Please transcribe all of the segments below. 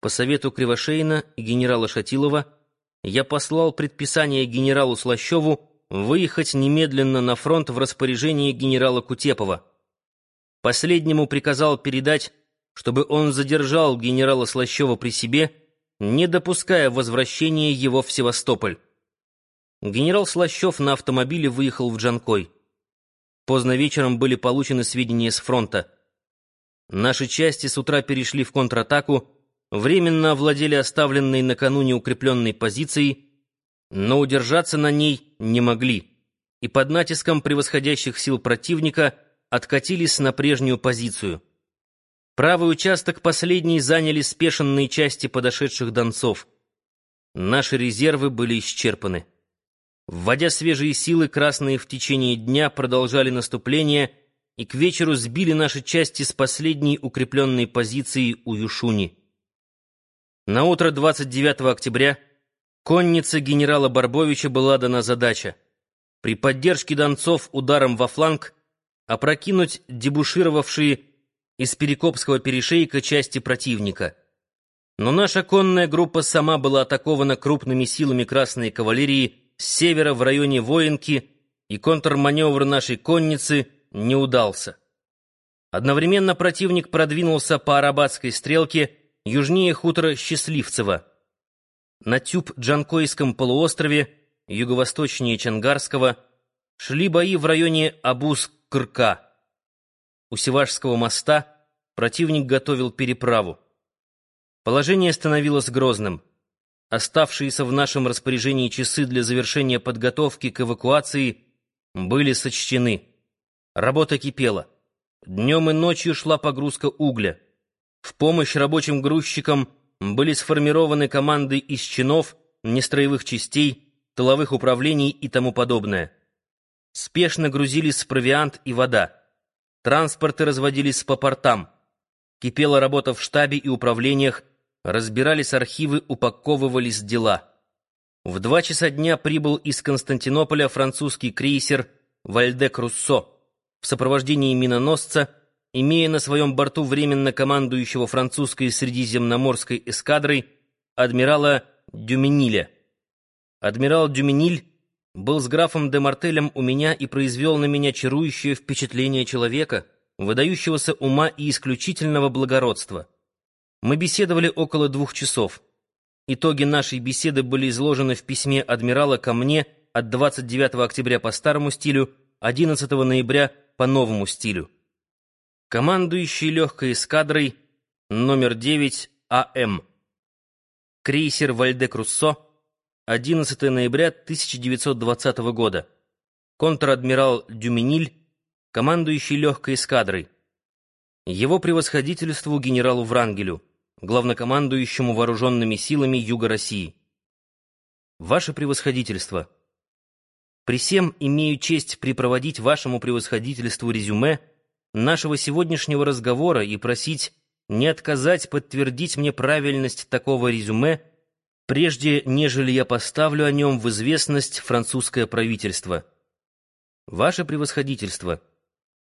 По совету Кривошеина и генерала Шатилова я послал предписание генералу Слащеву выехать немедленно на фронт в распоряжении генерала Кутепова. Последнему приказал передать, чтобы он задержал генерала Слащева при себе, не допуская возвращения его в Севастополь. Генерал Слащев на автомобиле выехал в Джанкой. Поздно вечером были получены сведения с фронта. Наши части с утра перешли в контратаку, временно овладели оставленной накануне укрепленной позицией, но удержаться на ней не могли, и под натиском превосходящих сил противника откатились на прежнюю позицию. Правый участок последний заняли спешенные части подошедших донцов. Наши резервы были исчерпаны. Вводя свежие силы, красные в течение дня продолжали наступление и к вечеру сбили наши части с последней укрепленной позиции у Юшуни. На утро 29 октября коннице генерала Барбовича была дана задача при поддержке донцов ударом во фланг опрокинуть дебушировавшие из Перекопского перешейка части противника. Но наша конная группа сама была атакована крупными силами Красной кавалерии с севера в районе Воинки, и контрманевр нашей конницы не удался. Одновременно противник продвинулся по Арабатской стрелке южнее хутора Счастливцево. На Тюб-Джанкойском полуострове, юго-восточнее Чангарского, шли бои в районе Абус-Кырка. У Севашского моста противник готовил переправу. Положение становилось грозным. Оставшиеся в нашем распоряжении часы для завершения подготовки к эвакуации были сочтены. Работа кипела. Днем и ночью шла погрузка угля. В помощь рабочим грузчикам были сформированы команды из чинов, нестроевых частей, тыловых управлений и тому подобное. Спешно грузились провиант и вода. Транспорты разводились по портам. Кипела работа в штабе и управлениях, разбирались архивы, упаковывались дела. В два часа дня прибыл из Константинополя французский крейсер «Вальдек Руссо» в сопровождении миноносца имея на своем борту временно командующего французской средиземноморской эскадрой адмирала Дюмениля. Адмирал Дюмениль был с графом де Мартелем у меня и произвел на меня чарующее впечатление человека, выдающегося ума и исключительного благородства. Мы беседовали около двух часов. Итоги нашей беседы были изложены в письме адмирала ко мне от 29 октября по старому стилю, 11 ноября по новому стилю командующий легкой эскадрой номер 9 АМ. Крейсер Вальде-Круссо, 11 ноября 1920 года. Контр-адмирал Дюмениль, командующий легкой эскадрой. Его превосходительству генералу Врангелю, главнокомандующему вооруженными силами Юга России. Ваше превосходительство. При всем имею честь припроводить вашему превосходительству резюме нашего сегодняшнего разговора и просить не отказать подтвердить мне правильность такого резюме, прежде нежели я поставлю о нем в известность французское правительство. Ваше превосходительство,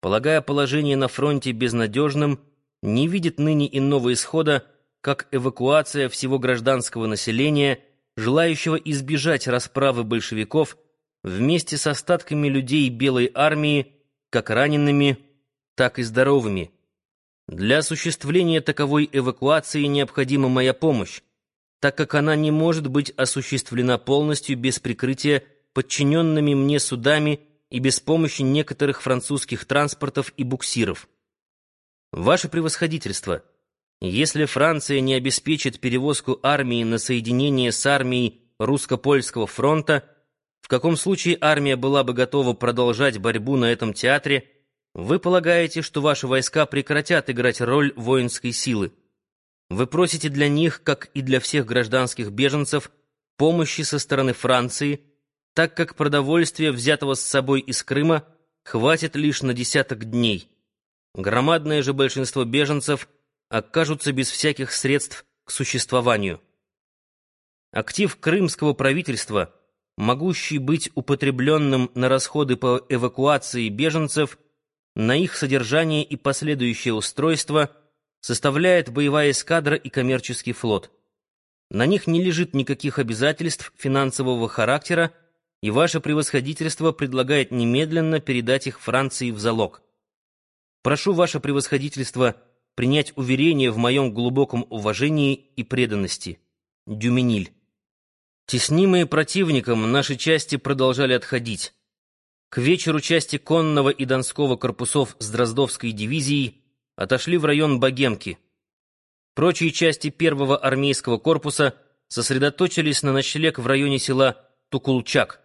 полагая положение на фронте безнадежным, не видит ныне иного исхода, как эвакуация всего гражданского населения, желающего избежать расправы большевиков вместе с остатками людей Белой армии, как ранеными, так и здоровыми. Для осуществления таковой эвакуации необходима моя помощь, так как она не может быть осуществлена полностью без прикрытия подчиненными мне судами и без помощи некоторых французских транспортов и буксиров. Ваше превосходительство, если Франция не обеспечит перевозку армии на соединение с армией русско-польского фронта, в каком случае армия была бы готова продолжать борьбу на этом театре, вы полагаете, что ваши войска прекратят играть роль воинской силы. Вы просите для них, как и для всех гражданских беженцев, помощи со стороны Франции, так как продовольствия, взятого с собой из Крыма, хватит лишь на десяток дней. Громадное же большинство беженцев окажутся без всяких средств к существованию. Актив крымского правительства, могущий быть употребленным на расходы по эвакуации беженцев – на их содержание и последующее устройство составляет боевая эскадра и коммерческий флот. На них не лежит никаких обязательств финансового характера, и ваше превосходительство предлагает немедленно передать их Франции в залог. Прошу ваше превосходительство принять уверение в моем глубоком уважении и преданности. Дюмениль. Теснимые противником, наши части продолжали отходить. К вечеру части конного и донского корпусов с Дроздовской дивизией отошли в район Богемки. Прочие части первого армейского корпуса сосредоточились на ночлег в районе села Тукулчак.